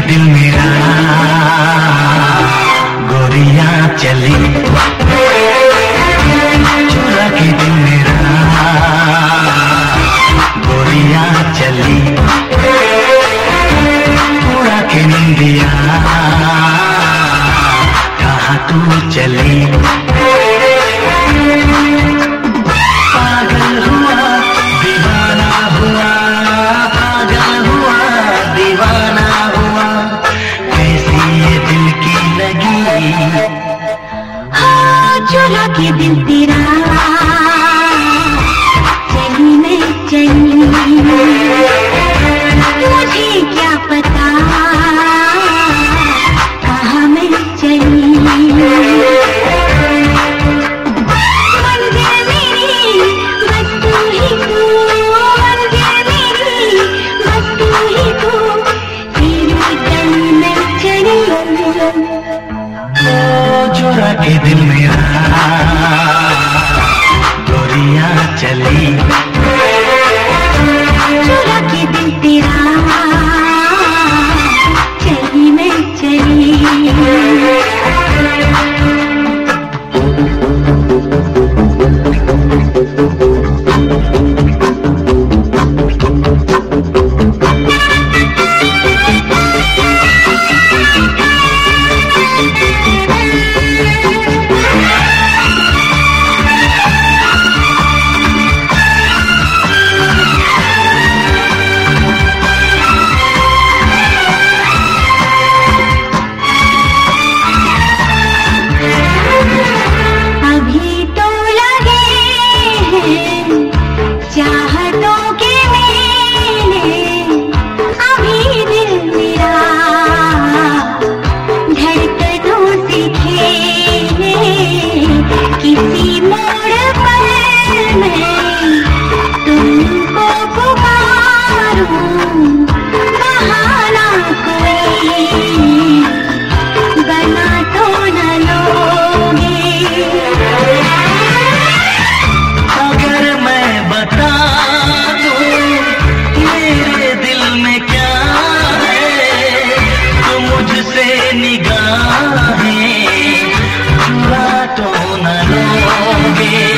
दिल मेरा। गोरिया चली। चुरा के दिल मेरा। गोरिया चली। पूरा के निंदिया। कहा तू चली? हाँ चुरा के दिल तेरा के दिल मेरा me.